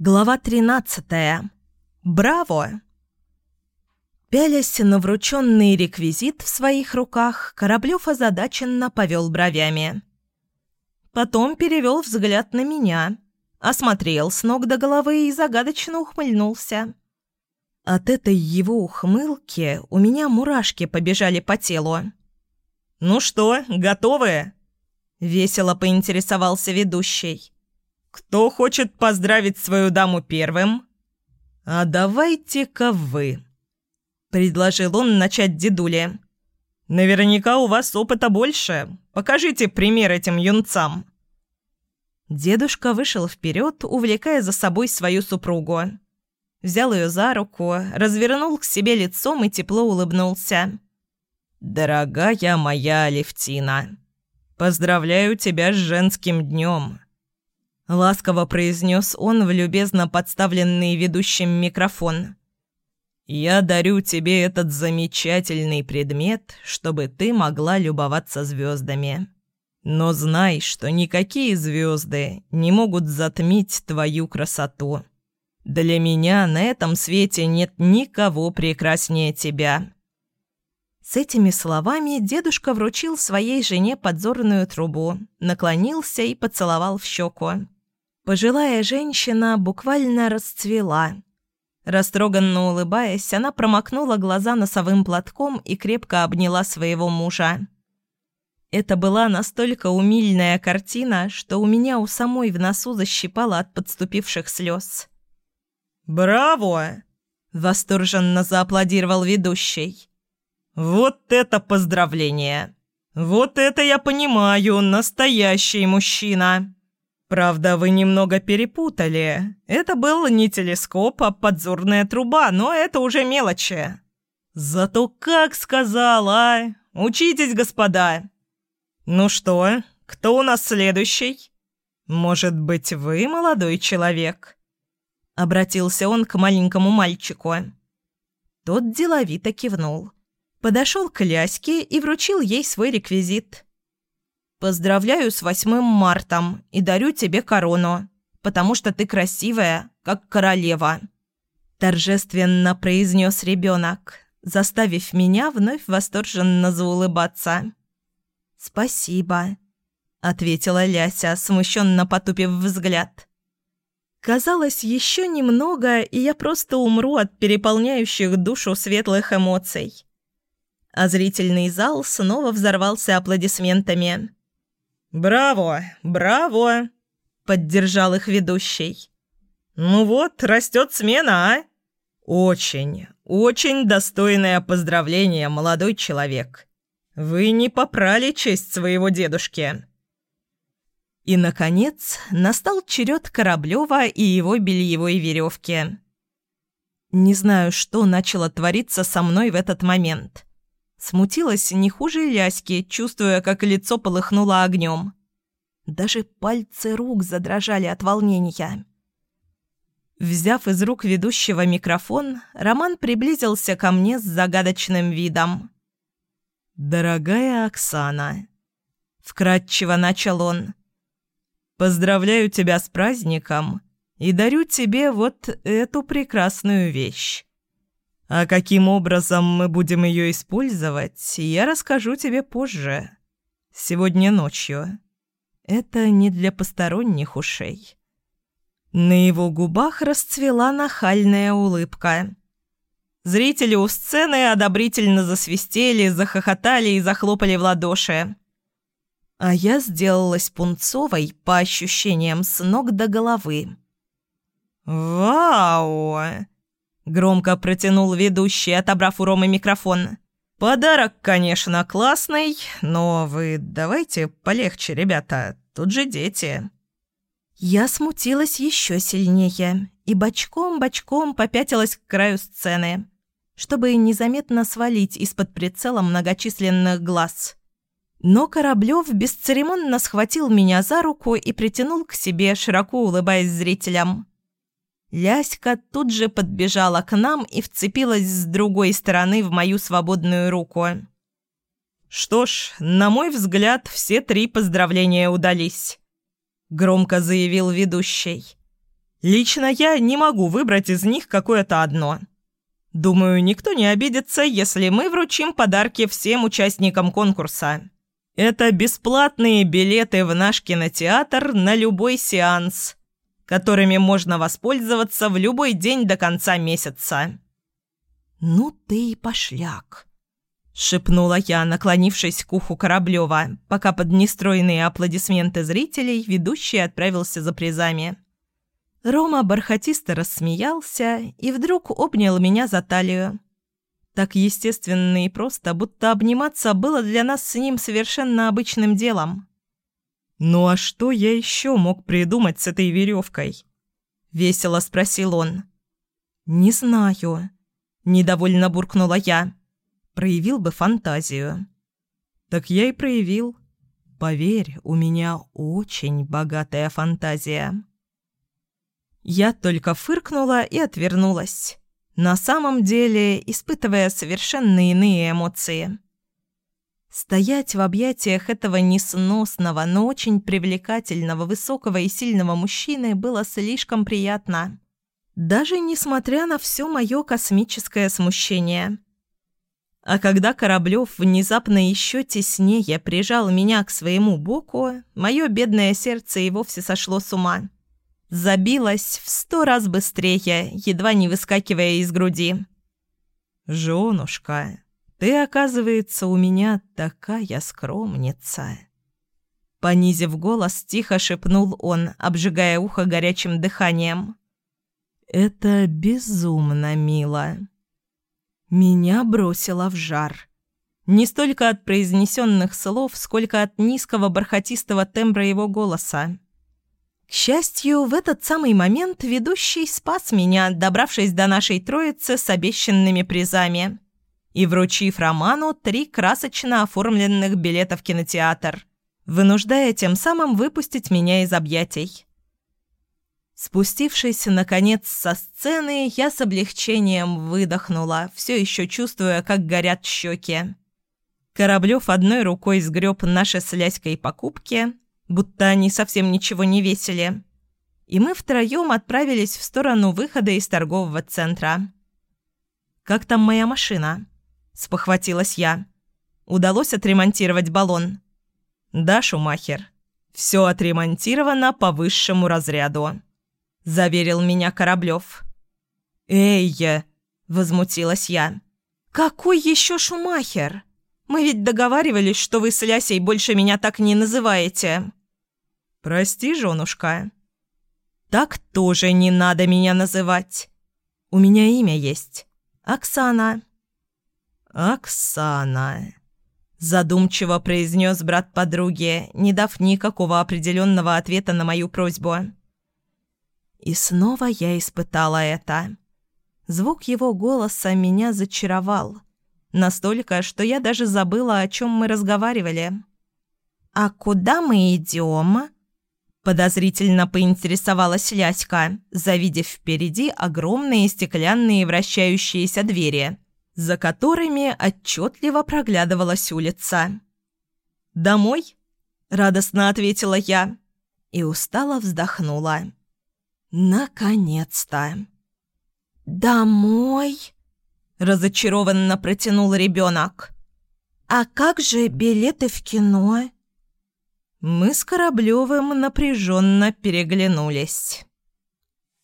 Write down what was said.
Глава 13. Браво! Пялясь на врученный реквизит в своих руках, Кораблев озадаченно повел бровями. Потом перевел взгляд на меня, осмотрел с ног до головы и загадочно ухмыльнулся. От этой его ухмылки у меня мурашки побежали по телу. «Ну что, готовы?» — весело поинтересовался ведущий. «Кто хочет поздравить свою даму первым?» «А давайте-ка вы», — предложил он начать дедуле. «Наверняка у вас опыта больше. Покажите пример этим юнцам». Дедушка вышел вперед, увлекая за собой свою супругу. Взял ее за руку, развернул к себе лицом и тепло улыбнулся. «Дорогая моя Алевтина, поздравляю тебя с женским днем. Ласково произнес он в любезно подставленный ведущим микрофон. «Я дарю тебе этот замечательный предмет, чтобы ты могла любоваться звездами. Но знай, что никакие звезды не могут затмить твою красоту. Для меня на этом свете нет никого прекраснее тебя». С этими словами дедушка вручил своей жене подзорную трубу, наклонился и поцеловал в щеку. Пожилая женщина буквально расцвела. Растроганно улыбаясь, она промокнула глаза носовым платком и крепко обняла своего мужа. Это была настолько умильная картина, что у меня у самой в носу защипало от подступивших слез. «Браво!» — восторженно зааплодировал ведущий. «Вот это поздравление! Вот это я понимаю, настоящий мужчина!» Правда, вы немного перепутали. Это был не телескоп, а подзорная труба, но это уже мелочи. Зато как сказал, а? Учитесь, господа. Ну что, кто у нас следующий? Может быть, вы, молодой человек? Обратился он к маленькому мальчику. Тот деловито кивнул. Подошел к Ляське и вручил ей свой реквизит. «Поздравляю с 8 мартом и дарю тебе корону, потому что ты красивая, как королева», – торжественно произнес ребенок, заставив меня вновь восторженно заулыбаться. «Спасибо», – ответила Ляся, смущенно потупив взгляд. Казалось, еще немного, и я просто умру от переполняющих душу светлых эмоций. А зрительный зал снова взорвался аплодисментами. «Браво! Браво!» — поддержал их ведущий. «Ну вот, растет смена, а? Очень, очень достойное поздравление, молодой человек. Вы не попрали честь своего дедушки». И, наконец, настал черед Кораблева и его бельевой веревки. Не знаю, что начало твориться со мной в этот момент. Смутилась не хуже Ляськи, чувствуя, как лицо полыхнуло огнем. Даже пальцы рук задрожали от волнения. Взяв из рук ведущего микрофон, Роман приблизился ко мне с загадочным видом. «Дорогая Оксана», — вкратчиво начал он, — «поздравляю тебя с праздником и дарю тебе вот эту прекрасную вещь. А каким образом мы будем ее использовать, я расскажу тебе позже. Сегодня ночью. Это не для посторонних ушей. На его губах расцвела нахальная улыбка. Зрители у сцены одобрительно засвистели, захохотали и захлопали в ладоши. А я сделалась пунцовой, по ощущениям, с ног до головы. «Вау!» Громко протянул ведущий, отобрав у Ромы микрофон. «Подарок, конечно, классный, но вы давайте полегче, ребята, тут же дети». Я смутилась еще сильнее и бочком-бочком попятилась к краю сцены, чтобы незаметно свалить из-под прицела многочисленных глаз. Но Кораблев бесцеремонно схватил меня за руку и притянул к себе, широко улыбаясь зрителям. Ляська тут же подбежала к нам и вцепилась с другой стороны в мою свободную руку. «Что ж, на мой взгляд, все три поздравления удались», — громко заявил ведущий. Лично я не могу выбрать из них какое-то одно. Думаю, никто не обидится, если мы вручим подарки всем участникам конкурса. Это бесплатные билеты в наш кинотеатр на любой сеанс, которыми можно воспользоваться в любой день до конца месяца. «Ну ты и пошляк», — шепнула я, наклонившись к уху Кораблёва, пока под нестройные аплодисменты зрителей ведущий отправился за призами. Рома бархатисто рассмеялся и вдруг обнял меня за талию. Так естественно и просто, будто обниматься было для нас с ним совершенно обычным делом. «Ну а что я еще мог придумать с этой веревкой?» — весело спросил он. «Не знаю», — недовольно буркнула я. «Проявил бы фантазию». «Так я и проявил. Поверь, у меня очень богатая фантазия». Я только фыркнула и отвернулась, на самом деле испытывая совершенно иные эмоции. Стоять в объятиях этого несносного, но очень привлекательного, высокого и сильного мужчины было слишком приятно. Даже несмотря на все мое космическое смущение. А когда Кораблев внезапно еще теснее прижал меня к своему боку, мое бедное сердце и вовсе сошло с ума забилась в сто раз быстрее, едва не выскакивая из груди. «Женушка, ты, оказывается, у меня такая скромница». Понизив голос, тихо шепнул он, обжигая ухо горячим дыханием. «Это безумно мило». Меня бросило в жар. Не столько от произнесенных слов, сколько от низкого бархатистого тембра его голоса. К счастью, в этот самый момент ведущий спас меня, добравшись до нашей троицы с обещанными призами и вручив Роману три красочно оформленных билета в кинотеатр, вынуждая тем самым выпустить меня из объятий. Спустившись, наконец, со сцены, я с облегчением выдохнула, все еще чувствуя, как горят щеки. Кораблев одной рукой сгреб наши с Ляськой покупки – будто они совсем ничего не весили. И мы втроем отправились в сторону выхода из торгового центра. «Как там моя машина?» – спохватилась я. «Удалось отремонтировать баллон?» «Да, Шумахер. Все отремонтировано по высшему разряду», – заверил меня Кораблев. «Эй!» – возмутилась я. «Какой еще Шумахер? Мы ведь договаривались, что вы с Лясей больше меня так не называете». «Прости, женушка». «Так тоже не надо меня называть. У меня имя есть. Оксана». «Оксана», – задумчиво произнес брат подруги, не дав никакого определенного ответа на мою просьбу. И снова я испытала это. Звук его голоса меня зачаровал. Настолько, что я даже забыла, о чем мы разговаривали. «А куда мы идем?» Подозрительно поинтересовалась Ляська, завидев впереди огромные стеклянные вращающиеся двери, за которыми отчетливо проглядывалась улица. «Домой?» – радостно ответила я и устало вздохнула. «Наконец-то!» «Домой?» – разочарованно протянул ребенок. «А как же билеты в кино?» Мы с Кораблевым напряженно переглянулись.